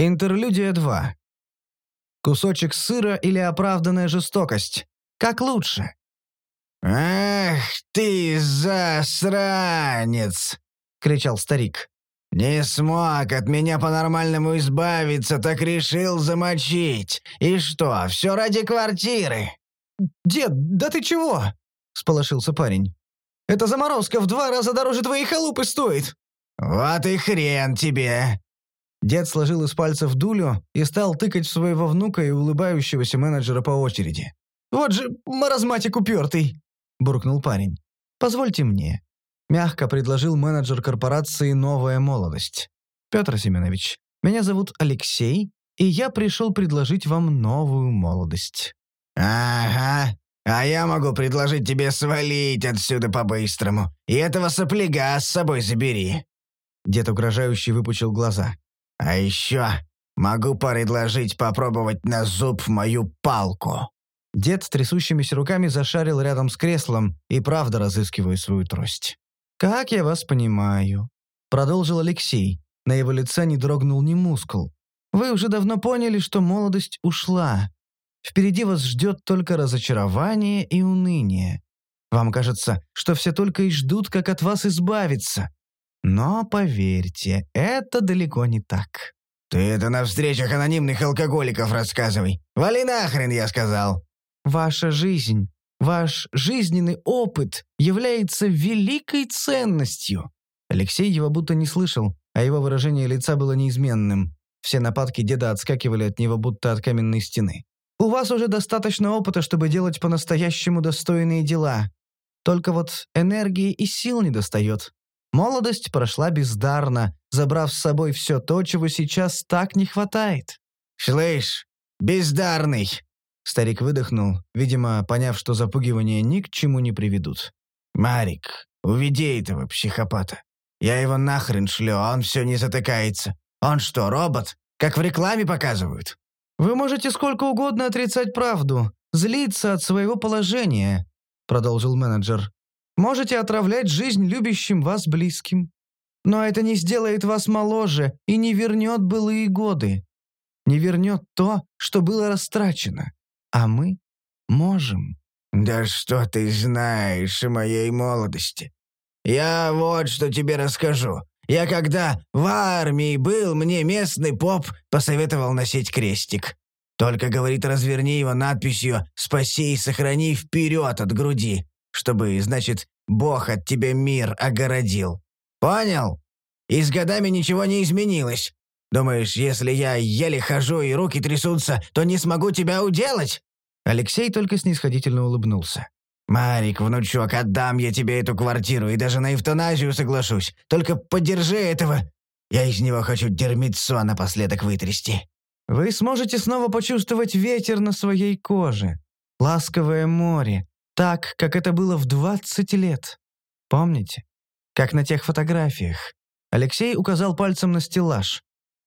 Интерлюдия 2. Кусочек сыра или оправданная жестокость? Как лучше? «Ах ты, засранец!» — кричал старик. «Не смог от меня по-нормальному избавиться, так решил замочить. И что, все ради квартиры?» «Дед, да ты чего?» — сполошился парень. «Эта заморозка в два раза дороже твоей халупы стоит!» «Вот и хрен тебе!» Дед сложил из пальцев дулю и стал тыкать в своего внука и улыбающегося менеджера по очереди. «Вот же маразматик упертый!» – буркнул парень. «Позвольте мне». Мягко предложил менеджер корпорации «Новая молодость». «Петр Семенович, меня зовут Алексей, и я пришел предложить вам новую молодость». «Ага, а я могу предложить тебе свалить отсюда по-быстрому. И этого сопляга с собой забери». Дед угрожающе выпучил глаза. А еще могу предложить попробовать на зуб мою палку». Дед с трясущимися руками зашарил рядом с креслом и правда разыскивая свою трость. «Как я вас понимаю», — продолжил Алексей. На его лице не дрогнул ни мускул. «Вы уже давно поняли, что молодость ушла. Впереди вас ждет только разочарование и уныние. Вам кажется, что все только и ждут, как от вас избавиться. Но поверьте, это далеко не так. «Ты это на встречах анонимных алкоголиков рассказывай. Вали нахрен, я сказал!» «Ваша жизнь, ваш жизненный опыт является великой ценностью». Алексей его будто не слышал, а его выражение лица было неизменным. Все нападки деда отскакивали от него будто от каменной стены. «У вас уже достаточно опыта, чтобы делать по-настоящему достойные дела. Только вот энергии и сил не достает. Молодость прошла бездарно, забрав с собой все то, чего сейчас так не хватает. «Слышь, бездарный!» Старик выдохнул, видимо, поняв, что запугивания ни к чему не приведут. «Марик, уведи этого психопата. Я его нахрен шлю, а он все не затыкается. Он что, робот? Как в рекламе показывают?» «Вы можете сколько угодно отрицать правду, злиться от своего положения», продолжил менеджер. Можете отравлять жизнь любящим вас близким. Но это не сделает вас моложе и не вернет былые годы. Не вернет то, что было растрачено. А мы можем. «Да что ты знаешь о моей молодости? Я вот что тебе расскажу. Я когда в армии был, мне местный поп посоветовал носить крестик. Только, говорит, разверни его надписью «Спаси и сохрани вперед от груди» чтобы, значит, Бог от тебя мир огородил. Понял? И с годами ничего не изменилось. Думаешь, если я еле хожу и руки трясутся, то не смогу тебя уделать?» Алексей только снисходительно улыбнулся. «Марик, внучок, отдам я тебе эту квартиру и даже на эвтаназию соглашусь. Только подержи этого. Я из него хочу дерьмецо напоследок вытрясти». «Вы сможете снова почувствовать ветер на своей коже, ласковое море, так, как это было в 20 лет. Помните? Как на тех фотографиях. Алексей указал пальцем на стеллаж.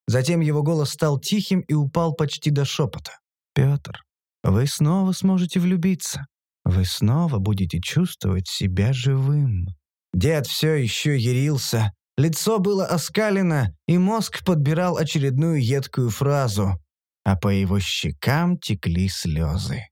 Затем его голос стал тихим и упал почти до шепота. «Петр, вы снова сможете влюбиться. Вы снова будете чувствовать себя живым». Дед все еще ярился. Лицо было оскалено, и мозг подбирал очередную едкую фразу, а по его щекам текли слезы.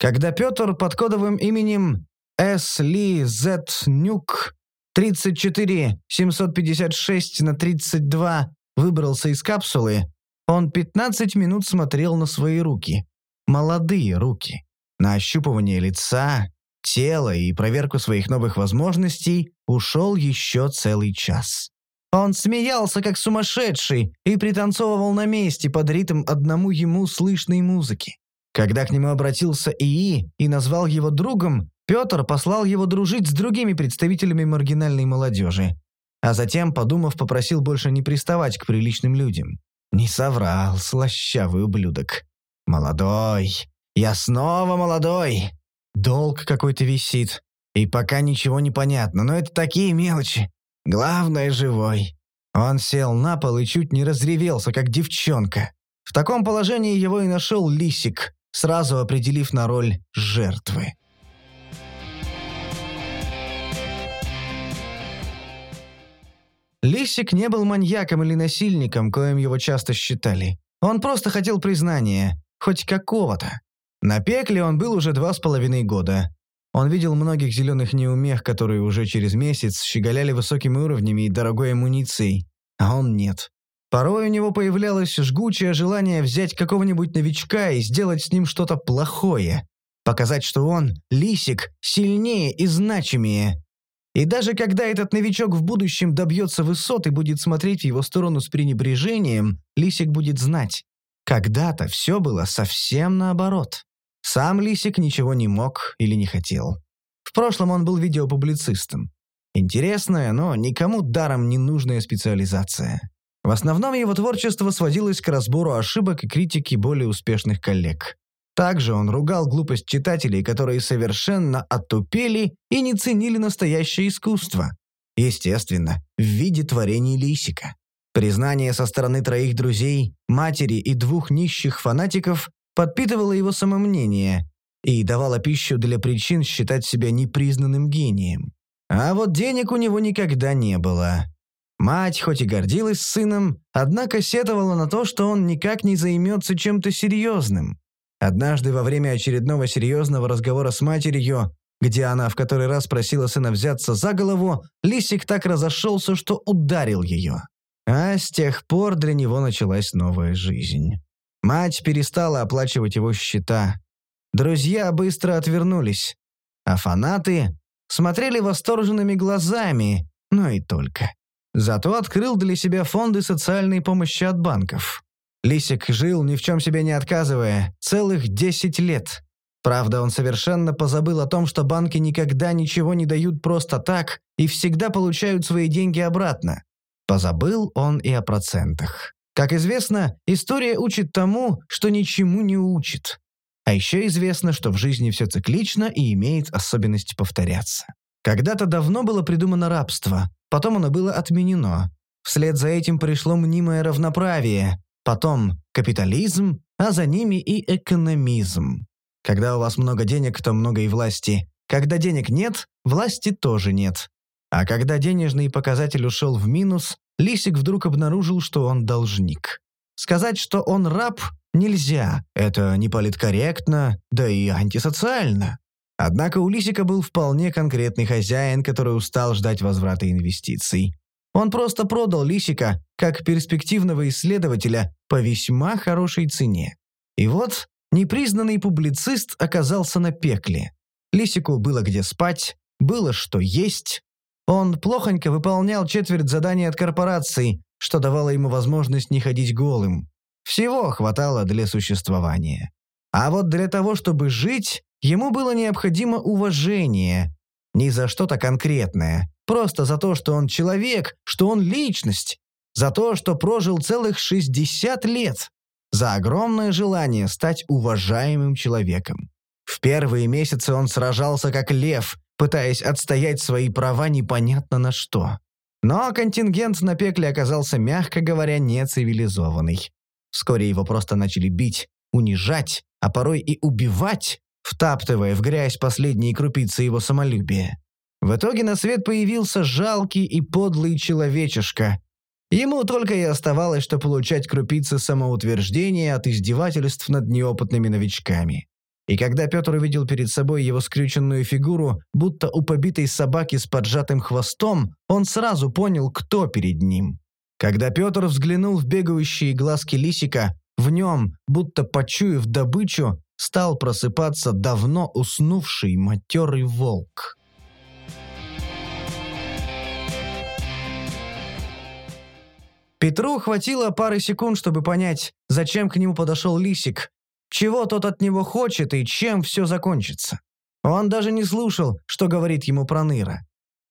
Когда Петр под кодовым именем С. Ли З. Нюк 34-756 на 32 выбрался из капсулы, он 15 минут смотрел на свои руки. Молодые руки. На ощупывание лица, тела и проверку своих новых возможностей ушел еще целый час. Он смеялся, как сумасшедший, и пританцовывал на месте под ритм одному ему слышной музыки. Когда к нему обратился ИИ и назвал его другом, Петр послал его дружить с другими представителями маргинальной молодежи. А затем, подумав, попросил больше не приставать к приличным людям. Не соврал, слащавый ублюдок. «Молодой. Я снова молодой. Долг какой-то висит. И пока ничего не понятно, но это такие мелочи. Главное, живой». Он сел на пол и чуть не разревелся, как девчонка. В таком положении его и нашел Лисик, сразу определив на роль жертвы. Лисик не был маньяком или насильником, коим его часто считали. Он просто хотел признания, хоть какого-то. На пекле он был уже два с половиной года. Он видел многих зеленых неумех, которые уже через месяц щеголяли высокими уровнями и дорогой амуницией, а он нет. Порой у него появлялось жгучее желание взять какого-нибудь новичка и сделать с ним что-то плохое. Показать, что он, лисик, сильнее и значимее. И даже когда этот новичок в будущем добьется высот и будет смотреть в его сторону с пренебрежением, лисик будет знать. Когда-то все было совсем наоборот. Сам Лисик ничего не мог или не хотел. В прошлом он был видеопублицистом. Интересная, но никому даром не нужная специализация. В основном его творчество сводилось к разбору ошибок и критике более успешных коллег. Также он ругал глупость читателей, которые совершенно оттупели и не ценили настоящее искусство. Естественно, в виде творений Лисика. Признание со стороны троих друзей, матери и двух нищих фанатиков подпитывало его самомнение и давало пищу для причин считать себя непризнанным гением. А вот денег у него никогда не было. Мать хоть и гордилась сыном, однако сетовала на то, что он никак не займется чем-то серьезным. Однажды во время очередного серьезного разговора с матерью, где она в который раз просила сына взяться за голову, Лисик так разошелся, что ударил ее. А с тех пор для него началась новая жизнь. Мать перестала оплачивать его счета. Друзья быстро отвернулись. А фанаты смотрели восторженными глазами, но и только. Зато открыл для себя фонды социальной помощи от банков. Лисик жил, ни в чем себе не отказывая, целых 10 лет. Правда, он совершенно позабыл о том, что банки никогда ничего не дают просто так и всегда получают свои деньги обратно. Позабыл он и о процентах. Как известно, история учит тому, что ничему не учит. А еще известно, что в жизни все циклично и имеет особенность повторяться. Когда-то давно было придумано рабство, потом оно было отменено. Вслед за этим пришло мнимое равноправие, потом капитализм, а за ними и экономизм. Когда у вас много денег, то много и власти. Когда денег нет, власти тоже нет. А когда денежный показатель ушел в минус, Лисик вдруг обнаружил, что он должник. Сказать, что он раб, нельзя. Это не политкорректно, да и антисоциально. Однако у Лисика был вполне конкретный хозяин, который устал ждать возврата инвестиций. Он просто продал Лисика, как перспективного исследователя, по весьма хорошей цене. И вот непризнанный публицист оказался на пекле. Лисику было где спать, было что есть, он плохонько выполнял четверть заданий от корпораций, что давало ему возможность не ходить голым. Всего хватало для существования. А вот для того, чтобы жить, ему было необходимо уважение. Не за что-то конкретное, просто за то, что он человек, что он личность, за то, что прожил целых 60 лет, за огромное желание стать уважаемым человеком. В первые месяцы он сражался как лев, пытаясь отстоять свои права непонятно на что. Но контингент на пекле оказался, мягко говоря, нецивилизованный. Вскоре его просто начали бить, унижать, а порой и убивать, втаптывая в грязь последние крупицы его самолюбия. В итоге на свет появился жалкий и подлый человечишка. Ему только и оставалось, что получать крупицы самоутверждения от издевательств над неопытными новичками. И когда Петр увидел перед собой его скрюченную фигуру, будто у побитой собаки с поджатым хвостом, он сразу понял, кто перед ним. Когда Петр взглянул в бегающие глазки лисика, в нем, будто почуяв добычу, стал просыпаться давно уснувший матерый волк. Петру хватило пары секунд, чтобы понять, зачем к нему подошел лисик, чего тот от него хочет и чем все закончится. Он даже не слушал, что говорит ему Проныра.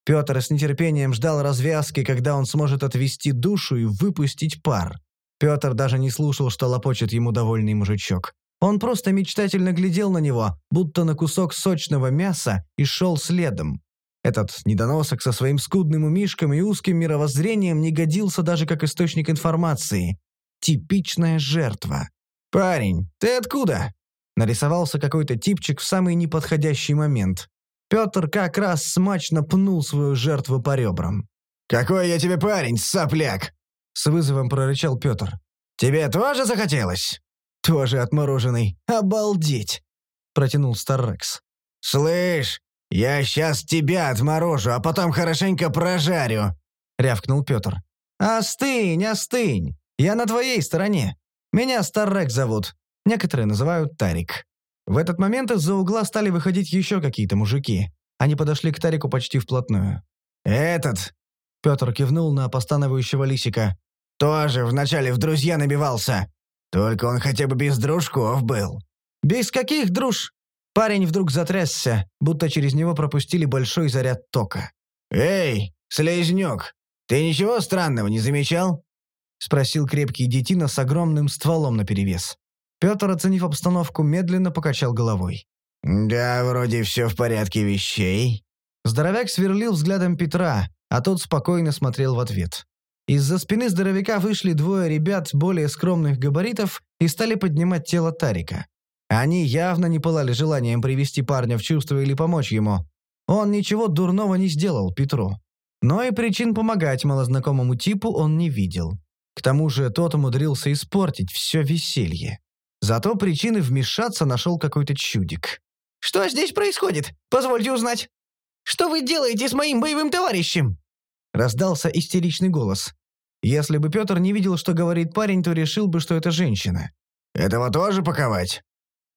Петр с нетерпением ждал развязки, когда он сможет отвести душу и выпустить пар. Петр даже не слушал, что лопочет ему довольный мужичок. Он просто мечтательно глядел на него, будто на кусок сочного мяса, и шел следом. Этот недоносок со своим скудным умишком и узким мировоззрением не годился даже как источник информации. Типичная жертва. «Парень, ты откуда?» Нарисовался какой-то типчик в самый неподходящий момент. Петр как раз смачно пнул свою жертву по ребрам. «Какой я тебе парень, сопляк!» С вызовом прорычал Петр. «Тебе тоже захотелось?» «Тоже отмороженный. Обалдеть!» Протянул Старрекс. «Слышь, я сейчас тебя отморожу, а потом хорошенько прожарю!» Рявкнул Петр. «Остынь, остынь! Я на твоей стороне. Меня Старрекс зовут. Некоторые называют Тарик». В этот момент из-за угла стали выходить еще какие-то мужики. Они подошли к Тарику почти вплотную. «Этот!» — Петр кивнул на постановающего лисика. «Тоже вначале в друзья набивался. Только он хотя бы без дружков был». «Без каких друж?» Парень вдруг затрясся, будто через него пропустили большой заряд тока. «Эй, слезнюк, ты ничего странного не замечал?» — спросил крепкий детина с огромным стволом наперевес. Петр, оценив обстановку, медленно покачал головой. «Да, вроде все в порядке вещей». Здоровяк сверлил взглядом Петра, а тот спокойно смотрел в ответ. Из-за спины здоровяка вышли двое ребят более скромных габаритов и стали поднимать тело Тарика. Они явно не пылали желанием привести парня в чувство или помочь ему. Он ничего дурного не сделал Петру. Но и причин помогать малознакомому типу он не видел. К тому же тот умудрился испортить все веселье. Зато причины вмешаться нашел какой-то чудик. «Что здесь происходит? Позвольте узнать. Что вы делаете с моим боевым товарищем?» Раздался истеричный голос. Если бы Петр не видел, что говорит парень, то решил бы, что это женщина. «Этого тоже паковать?»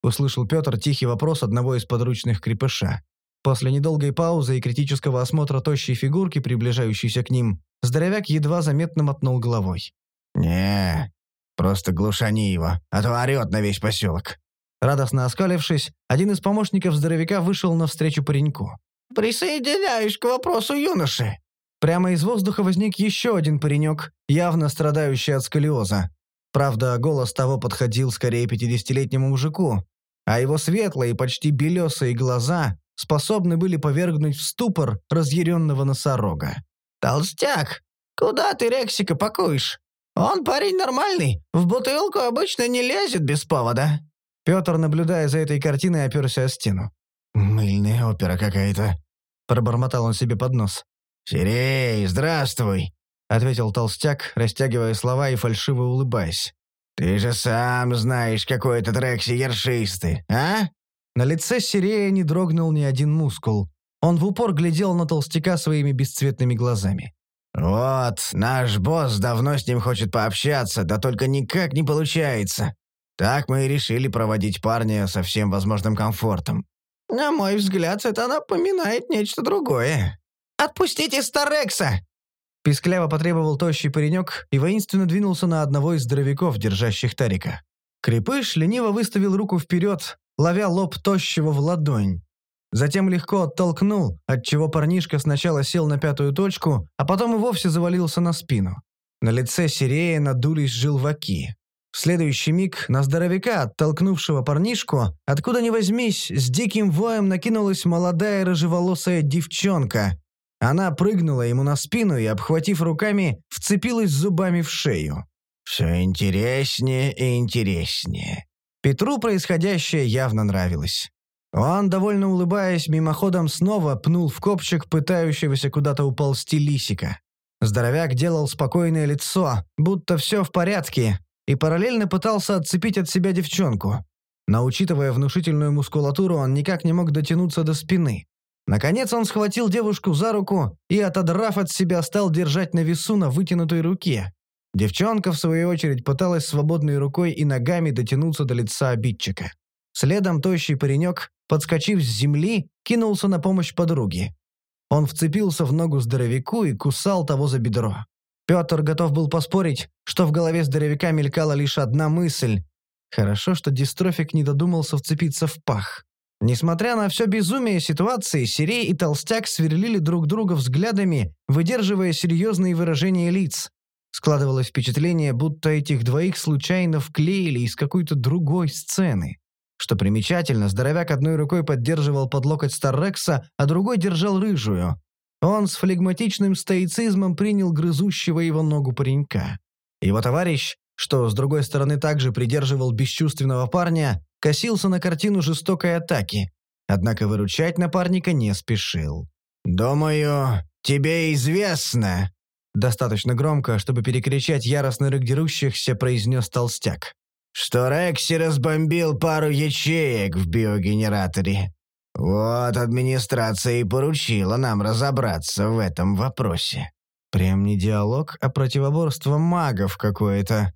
Услышал Петр тихий вопрос одного из подручных крепыша. После недолгой паузы и критического осмотра тощей фигурки, приближающейся к ним, здоровяк едва заметно мотнул головой. не просто глушани его, а то орет на весь поселок». Радостно оскалившись, один из помощников здоровяка вышел навстречу пареньку. «Присоединяюсь к вопросу юноши». Прямо из воздуха возник еще один паренек, явно страдающий от сколиоза. Правда, голос того подходил скорее пятидесятилетнему мужику, а его светлые, почти белесые глаза способны были повергнуть в ступор разъяренного носорога. «Толстяк, куда ты Рексика пакуешь? Он парень нормальный, в бутылку обычно не лезет без повода». Петр, наблюдая за этой картиной, оперся о стену. «Мыльная опера какая-то», — пробормотал он себе под нос. «Сирей, здравствуй», — ответил толстяк, растягивая слова и фальшиво улыбаясь. «Ты же сам знаешь, какой этот Рекси ершистый, а?» На лице Сирея не дрогнул ни один мускул. Он в упор глядел на толстяка своими бесцветными глазами. «Вот, наш босс давно с ним хочет пообщаться, да только никак не получается. Так мы и решили проводить парня со всем возможным комфортом». «На мой взгляд, это напоминает нечто другое. Отпустите Старекса!» Пискляво потребовал тощий паренек и воинственно двинулся на одного из здоровяков, держащих Тарика. Крепыш лениво выставил руку вперед, ловя лоб тощего в ладонь. Затем легко оттолкнул, отчего парнишка сначала сел на пятую точку, а потом и вовсе завалился на спину. На лице Сирея надулись желваки. В следующий миг на здоровяка, оттолкнувшего парнишку, откуда ни возьмись, с диким воем накинулась молодая рыжеволосая девчонка, она прыгнула ему на спину и, обхватив руками, вцепилась зубами в шею. «Все интереснее и интереснее». Петру происходящее явно нравилось. Он, довольно улыбаясь, мимоходом снова пнул в копчик пытающегося куда-то уползти лисика. Здоровяк делал спокойное лицо, будто все в порядке, и параллельно пытался отцепить от себя девчонку. Но, учитывая внушительную мускулатуру, он никак не мог дотянуться до спины. Наконец он схватил девушку за руку и, отодрав от себя, стал держать на весу на вытянутой руке. Девчонка, в свою очередь, пыталась свободной рукой и ногами дотянуться до лица обидчика. Следом тощий паренек, подскочив с земли, кинулся на помощь подруге. Он вцепился в ногу здоровяку и кусал того за бедро. Петр готов был поспорить, что в голове здоровяка мелькала лишь одна мысль. Хорошо, что дистрофик не додумался вцепиться в пах. Несмотря на все безумие ситуации, Сирей и Толстяк сверлили друг друга взглядами, выдерживая серьезные выражения лиц. Складывалось впечатление, будто этих двоих случайно вклеили из какой-то другой сцены. Что примечательно, здоровяк одной рукой поддерживал под локоть Старрекса, а другой держал рыжую. Он с флегматичным стоицизмом принял грызущего его ногу паренька. Его товарищ, что с другой стороны также придерживал бесчувственного парня, косился на картину жестокой атаки, однако выручать напарника не спешил. «Думаю, тебе известно», достаточно громко, чтобы перекричать яростно рык дерущихся, произнес толстяк. «Что Рекси разбомбил пару ячеек в биогенераторе. Вот администрация и поручила нам разобраться в этом вопросе». Прям не диалог, а противоборство магов какое-то.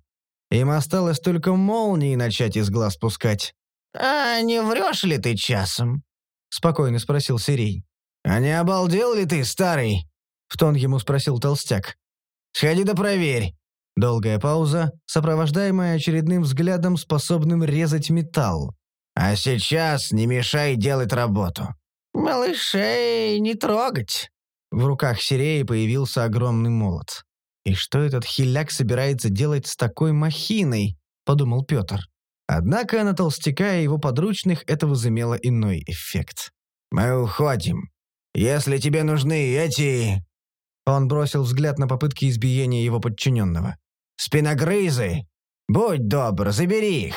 Им осталось только молнии начать из глаз пускать. «А не врешь ли ты часом?» — спокойно спросил Сирий. «А не обалдел ли ты, старый?» — в тон ему спросил толстяк. «Сходи да проверь». Долгая пауза, сопровождаемая очередным взглядом, способным резать металл. «А сейчас не мешай делать работу». «Малышей не трогать». В руках Сиреи появился огромный молот. «И что этот хиляк собирается делать с такой махиной?» — подумал Петр. Однако на толстяка и его подручных это возымело иной эффект. «Мы уходим. Если тебе нужны эти...» Он бросил взгляд на попытки избиения его подчиненного. «Спиногрызы! Будь добр, забери их!»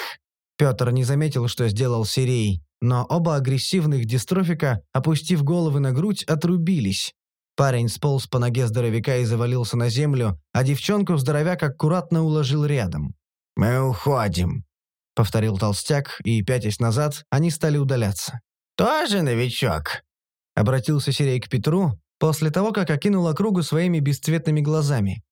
Петр не заметил, что сделал Сирей, но оба агрессивных дистрофика, опустив головы на грудь, отрубились. Парень сполз по ноге здоровяка и завалился на землю, а девчонку здоровяк аккуратно уложил рядом. «Мы уходим», — повторил толстяк, и, пятясь назад, они стали удаляться. «Тоже новичок?» — обратился Сирей к Петру, после того, как окинул округу своими бесцветными глазами.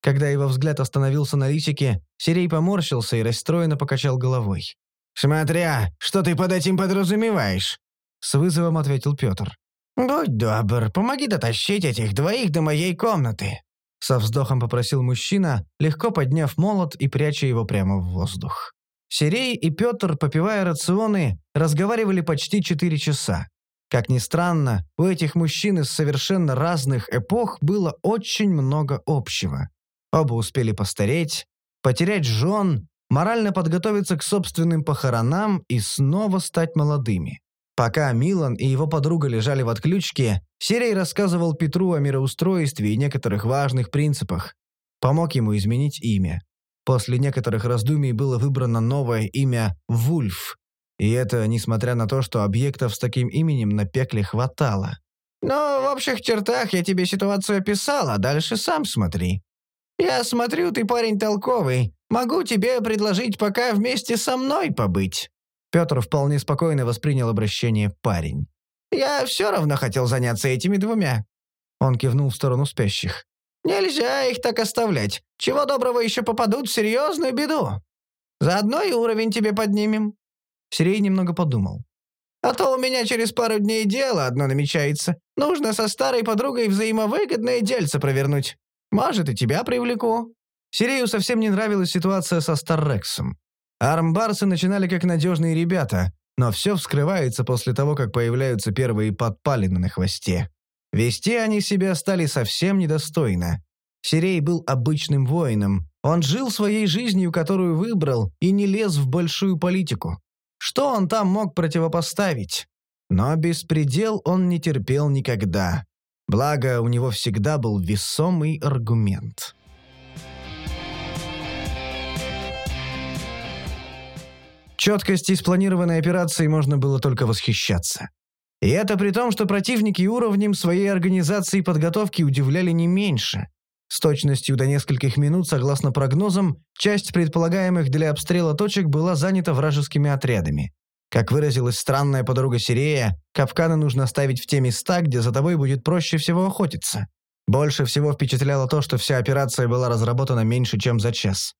Когда его взгляд остановился на личике, Сирей поморщился и расстроенно покачал головой. «Смотря, что ты под этим подразумеваешь?» С вызовом ответил Петр. «Будь добр, помоги дотащить этих двоих до моей комнаты». Со вздохом попросил мужчина, легко подняв молот и пряча его прямо в воздух. Сирей и Петр, попивая рационы, разговаривали почти четыре часа. Как ни странно, у этих мужчин из совершенно разных эпох было очень много общего. Оба успели постареть, потерять жен, морально подготовиться к собственным похоронам и снова стать молодыми. Пока Милан и его подруга лежали в отключке, Серей рассказывал Петру о мироустройстве и некоторых важных принципах. Помог ему изменить имя. После некоторых раздумий было выбрано новое имя «Вульф». И это несмотря на то, что объектов с таким именем на пекле хватало. «Ну, в общих чертах я тебе ситуацию описал, а дальше сам смотри», «Я смотрю, ты парень толковый. Могу тебе предложить пока вместе со мной побыть». Петр вполне спокойно воспринял обращение «парень». «Я все равно хотел заняться этими двумя». Он кивнул в сторону спящих. «Нельзя их так оставлять. Чего доброго еще попадут в серьезную беду. Заодно и уровень тебе поднимем». Сирей немного подумал. «А то у меня через пару дней дело одно намечается. Нужно со старой подругой взаимовыгодное дельце провернуть. Может, и тебя привлеку». Сирею совсем не нравилась ситуация со Старрексом. Армбарсы начинали как надежные ребята, но все вскрывается после того, как появляются первые подпалины на хвосте. Вести они себя стали совсем недостойно. Сирей был обычным воином. Он жил своей жизнью, которую выбрал, и не лез в большую политику. Что он там мог противопоставить? Но беспредел он не терпел никогда. Благо, у него всегда был весомый аргумент. Четкости спланированной операции можно было только восхищаться. И это при том, что противники уровнем своей организации подготовки удивляли не меньше. С точностью до нескольких минут, согласно прогнозам, часть предполагаемых для обстрела точек была занята вражескими отрядами. Как выразилась странная подруга Сирея, капканы нужно ставить в те места, где за тобой будет проще всего охотиться. Больше всего впечатляло то, что вся операция была разработана меньше, чем за час.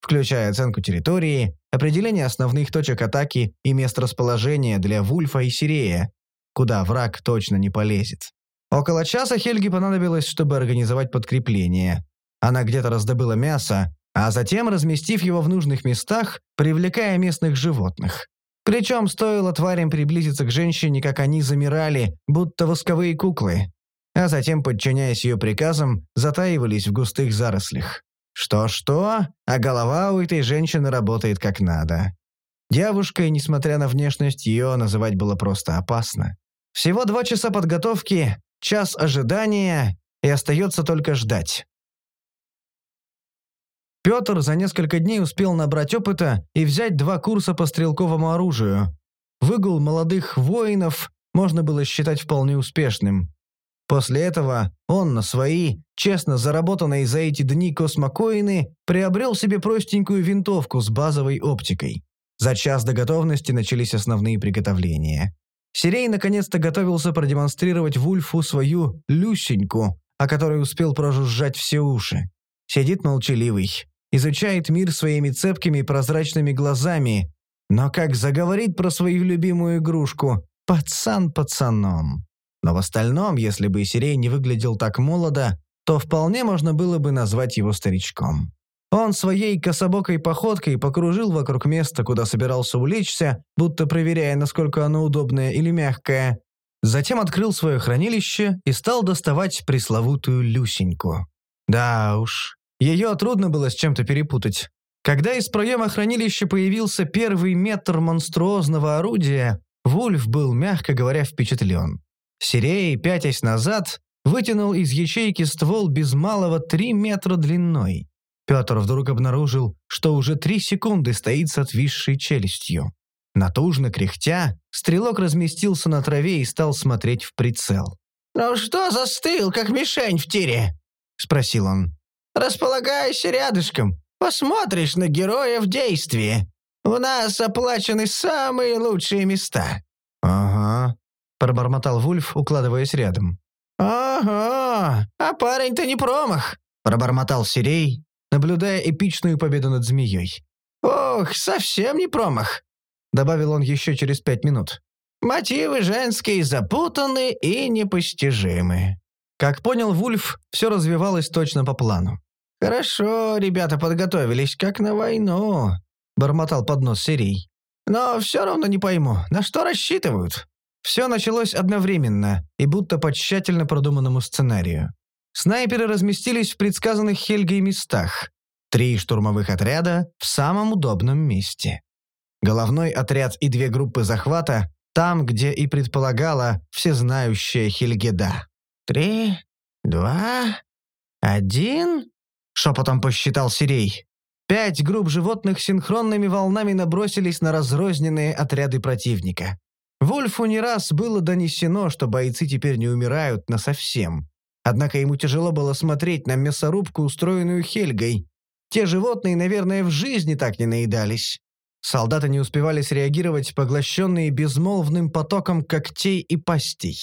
Включая оценку территории, определение основных точек атаки и мест расположения для Вульфа и Сирея, куда враг точно не полезет. Около часа Хельге понадобилось, чтобы организовать подкрепление. Она где-то раздобыла мясо, а затем, разместив его в нужных местах, привлекая местных животных. Причем стоило тварям приблизиться к женщине, как они замирали, будто восковые куклы, а затем, подчиняясь ее приказам, затаивались в густых зарослях. Что-что, а голова у этой женщины работает как надо. Девушкой, несмотря на внешность, ее называть было просто опасно. Всего два часа подготовки, час ожидания, и остается только ждать. Петр за несколько дней успел набрать опыта и взять два курса по стрелковому оружию. Выгул молодых воинов можно было считать вполне успешным. После этого он на свои, честно заработанные за эти дни космокоины, приобрел себе простенькую винтовку с базовой оптикой. За час до готовности начались основные приготовления. Сирей наконец-то готовился продемонстрировать Вульфу свою «люсеньку», о которой успел прожужжать все уши. Сидит молчаливый, изучает мир своими цепкими прозрачными глазами, но как заговорит про свою любимую игрушку, пацан пацаном. Но в остальном, если бы Сирей не выглядел так молодо, то вполне можно было бы назвать его старичком. Он своей кособокой походкой покружил вокруг места, куда собирался улечься, будто проверяя, насколько оно удобное или мягкое. Затем открыл свое хранилище и стал доставать пресловутую Люсеньку. Да уж, ее трудно было с чем-то перепутать. Когда из проема хранилища появился первый метр монструозного орудия, Вульф был, мягко говоря, впечатлен. Сирей, пятясь назад, вытянул из ячейки ствол без малого три метра длиной. Петр вдруг обнаружил, что уже три секунды стоит с отвисшей челюстью. Натужно кряхтя, стрелок разместился на траве и стал смотреть в прицел. «Ну что застыл, как мишень в тире?» — спросил он. «Располагайся рядышком, посмотришь на героя в действии. У нас оплачены самые лучшие места». «Ага», пробормотал Вульф, укладываясь рядом. «Ага, а парень-то не промах», — пробормотал Сирей, наблюдая эпичную победу над змеей. «Ох, совсем не промах», — добавил он еще через пять минут. «Мотивы женские запутаны и непостижимы». Как понял Вульф, все развивалось точно по плану. «Хорошо, ребята подготовились, как на войну», — бормотал под нос Сирей. «Но все равно не пойму, на что рассчитывают?» Все началось одновременно и будто по тщательно продуманному сценарию. Снайперы разместились в предсказанных Хельгой местах. Три штурмовых отряда в самом удобном месте. Головной отряд и две группы захвата там, где и предполагала всезнающая Хельгеда. «Три, два, один...» — шепотом посчитал Сирей. Пять групп животных синхронными волнами набросились на разрозненные отряды противника. Вольфу не раз было донесено, что бойцы теперь не умирают насовсем. Однако ему тяжело было смотреть на мясорубку, устроенную Хельгой. Те животные, наверное, в жизни так не наедались. Солдаты не успевали среагировать, поглощенные безмолвным потоком когтей и пастей.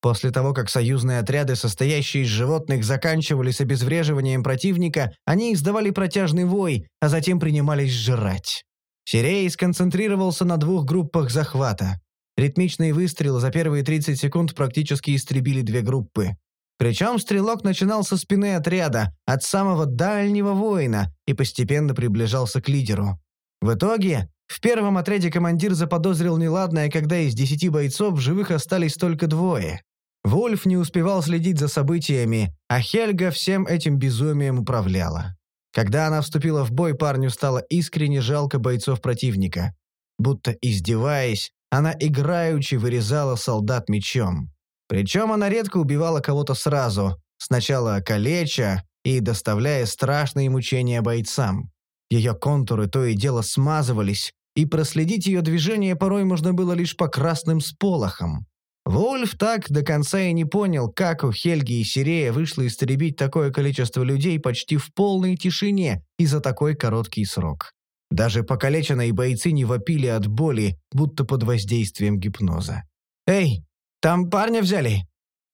После того, как союзные отряды, состоящие из животных, заканчивали с обезвреживанием противника, они издавали протяжный вой, а затем принимались жрать. Сирей сконцентрировался на двух группах захвата. Ритмичные выстрелы за первые 30 секунд практически истребили две группы. Причем стрелок начинал со спины отряда, от самого дальнего воина, и постепенно приближался к лидеру. В итоге, в первом отряде командир заподозрил неладное, когда из десяти бойцов в живых остались только двое. Вольф не успевал следить за событиями, а Хельга всем этим безумием управляла. Когда она вступила в бой, парню стало искренне жалко бойцов противника. Будто издеваясь, она играючи вырезала солдат мечом. Причем она редко убивала кого-то сразу, сначала калеча и доставляя страшные мучения бойцам. Ее контуры то и дело смазывались, и проследить ее движение порой можно было лишь по красным сполохам. Вольф так до конца и не понял, как у Хельги и Сирея вышло истребить такое количество людей почти в полной тишине и за такой короткий срок. Даже покалеченные бойцы не вопили от боли, будто под воздействием гипноза. «Эй, там парня взяли!»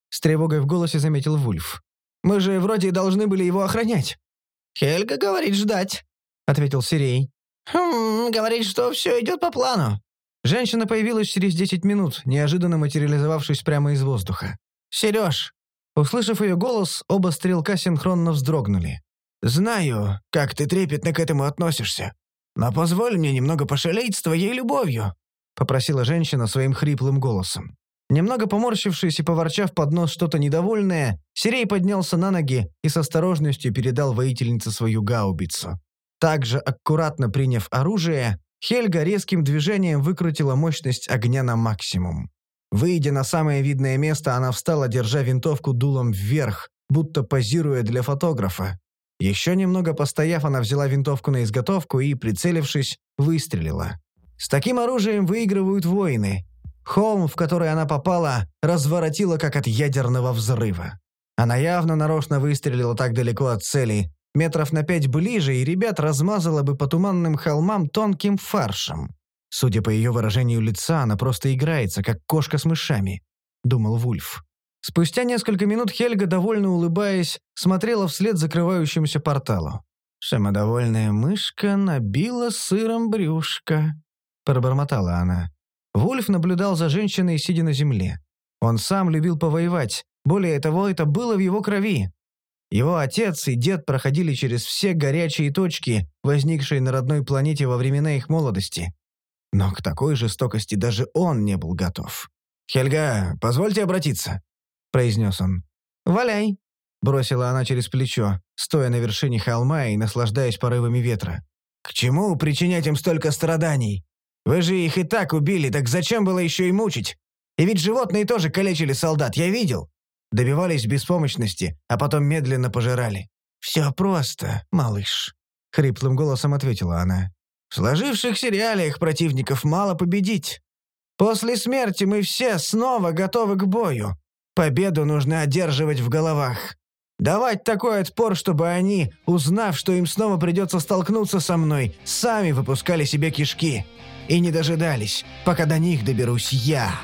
С тревогой в голосе заметил Вульф. «Мы же вроде должны были его охранять». «Хельга говорит ждать», — ответил Сирей. «Хм, говорит, что все идет по плану». Женщина появилась через десять минут, неожиданно материализовавшись прямо из воздуха. «Сереж!» Услышав ее голос, оба стрелка синхронно вздрогнули. «Знаю, как ты трепетно к этому относишься. «Но позволь мне немного пошалить с твоей любовью», — попросила женщина своим хриплым голосом. Немного поморщившись и поворчав под нос что-то недовольное, Сирей поднялся на ноги и с осторожностью передал воительнице свою гаубицу. Также, аккуратно приняв оружие, Хельга резким движением выкрутила мощность огня на максимум. Выйдя на самое видное место, она встала, держа винтовку дулом вверх, будто позируя для фотографа, еще немного постояв, она взяла винтовку на изготовку и, прицелившись, выстрелила. С таким оружием выигрывают воины. Холм, в который она попала, разворотило как от ядерного взрыва. Она явно нарочно выстрелила так далеко от цели, метров на пять ближе, и ребят размазала бы по туманным холмам тонким фаршем. Судя по ее выражению лица, она просто играется, как кошка с мышами, — думал Вульф. Спустя несколько минут Хельга, довольно улыбаясь, смотрела вслед закрывающемуся порталу. «Самодовольная мышка набила сыром брюшко», — пробормотала она. Вульф наблюдал за женщиной, сидя на земле. Он сам любил повоевать. Более того, это было в его крови. Его отец и дед проходили через все горячие точки, возникшие на родной планете во времена их молодости. Но к такой жестокости даже он не был готов. «Хельга, позвольте обратиться», — произнес он. «Валяй», — бросила она через плечо, стоя на вершине холма и наслаждаясь порывами ветра. «К чему причинять им столько страданий? Вы же их и так убили, так зачем было еще и мучить? И ведь животные тоже калечили солдат, я видел. Добивались беспомощности, а потом медленно пожирали. «Все просто, малыш», — хриплым голосом ответила она. «В сложившихся реалиях противников мало победить. После смерти мы все снова готовы к бою. Победу нужно одерживать в головах. Давать такой отпор, чтобы они, узнав, что им снова придется столкнуться со мной, сами выпускали себе кишки. И не дожидались, пока до них доберусь я».